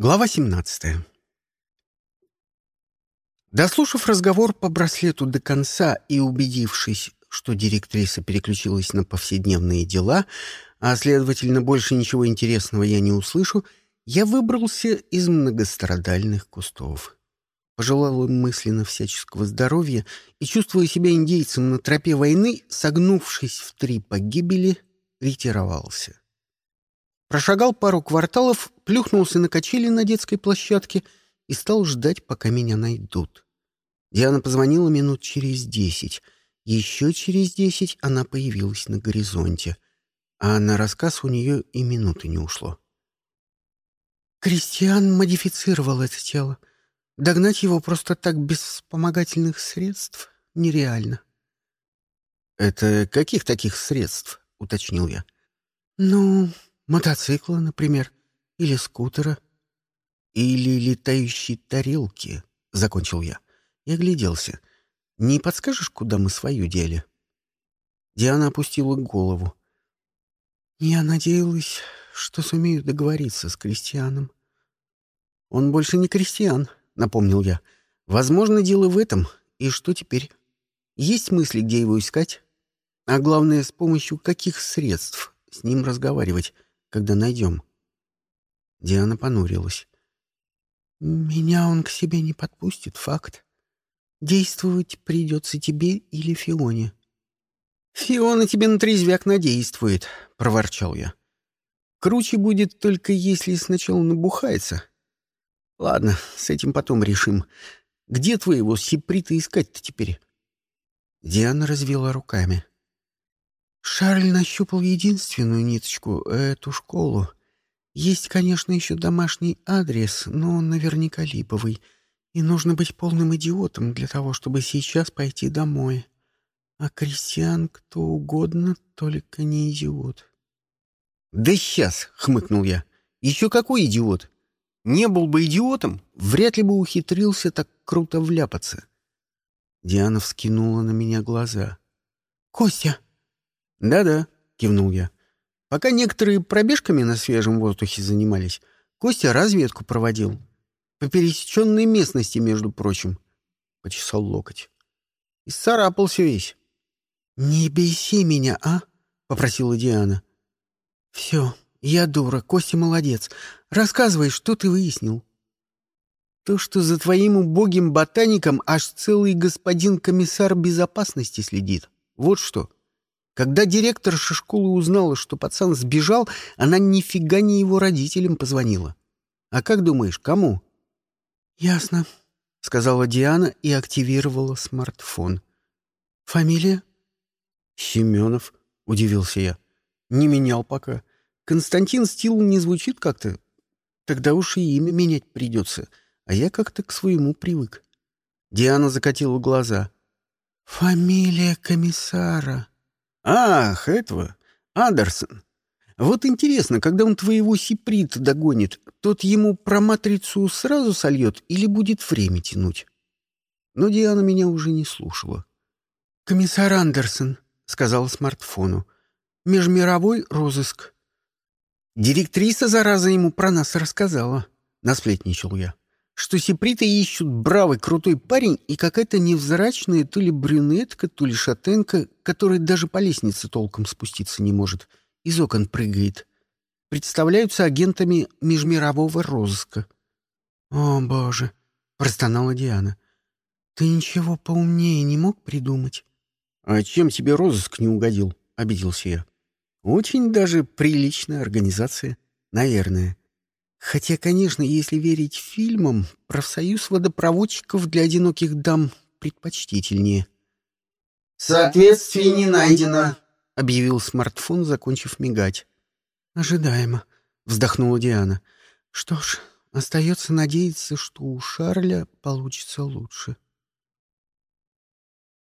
Глава 17 Дослушав разговор по браслету до конца и убедившись, что директриса переключилась на повседневные дела, а, следовательно, больше ничего интересного я не услышу, я выбрался из многострадальных кустов. Пожелал им мысленно всяческого здоровья и, чувствуя себя индейцем на тропе войны, согнувшись в три погибели, ретировался. Прошагал пару кварталов, плюхнулся на качели на детской площадке и стал ждать, пока меня найдут. Диана позвонила минут через десять. Еще через десять она появилась на горизонте, а на рассказ у нее и минуты не ушло. Кристиан модифицировал это тело. Догнать его просто так без вспомогательных средств нереально. «Это каких таких средств?» — уточнил я. «Ну, Мотоцикла, например, или скутера. Или летающей тарелки, — закончил я. И огляделся. Не подскажешь, куда мы свою дели? Диана опустила голову. Я надеялась, что сумею договориться с крестьяном. Он больше не крестьян, — напомнил я. Возможно, дело в этом. И что теперь? Есть мысли, где его искать? А главное, с помощью каких средств с ним разговаривать? Когда найдем?» Диана понурилась. «Меня он к себе не подпустит, факт. Действовать придется тебе или Фионе». «Фиона тебе на трезвяк надействует», — проворчал я. «Круче будет только если сначала набухается. Ладно, с этим потом решим. Где твоего сиприта искать-то теперь?» Диана развела руками. Шарль нащупал единственную ниточку — эту школу. Есть, конечно, еще домашний адрес, но он наверняка липовый. И нужно быть полным идиотом для того, чтобы сейчас пойти домой. А крестьян кто угодно, только не идиот. «Да сейчас!» — хмыкнул я. «Еще какой идиот? Не был бы идиотом, вряд ли бы ухитрился так круто вляпаться». Диана вскинула на меня глаза. «Костя!» «Да-да», — кивнул я. «Пока некоторые пробежками на свежем воздухе занимались, Костя разведку проводил. По пересеченной местности, между прочим». Почесал локоть. И сцарапался весь. «Не беси меня, а?» — попросила Диана. «Все, я дура, Костя молодец. Рассказывай, что ты выяснил». «То, что за твоим убогим ботаником аж целый господин комиссар безопасности следит. Вот что». Когда директорша школы узнала, что пацан сбежал, она нифига не его родителям позвонила. А как думаешь, кому? Ясно, сказала Диана и активировала смартфон. Фамилия? Семенов, удивился я. Не менял пока. Константин Стил не звучит как-то. Тогда уж и имя менять придется. А я как-то к своему привык. Диана закатила глаза. «Фамилия комиссара», «Ах, этого! Андерсон! Вот интересно, когда он твоего Сиприта догонит, тот ему про матрицу сразу сольет или будет время тянуть?» Но Диана меня уже не слушала. «Комиссар Андерсон», — сказал смартфону, — «межмировой розыск». «Директриса, зараза, ему про нас рассказала», — насплетничал я что сеприта ищут бравый крутой парень и какая-то невзрачная то ли брюнетка, то ли шатенка, которая даже по лестнице толком спуститься не может, из окон прыгает. Представляются агентами межмирового розыска. «О, боже!» — простонала Диана. «Ты ничего поумнее не мог придумать?» «А чем тебе розыск не угодил?» — обиделся я. «Очень даже приличная организация, наверное. Хотя, конечно, если верить фильмам, профсоюз водопроводчиков для одиноких дам предпочтительнее. «Соответствие не найдено», — объявил смартфон, закончив мигать. «Ожидаемо», — вздохнула Диана. «Что ж, остается надеяться, что у Шарля получится лучше».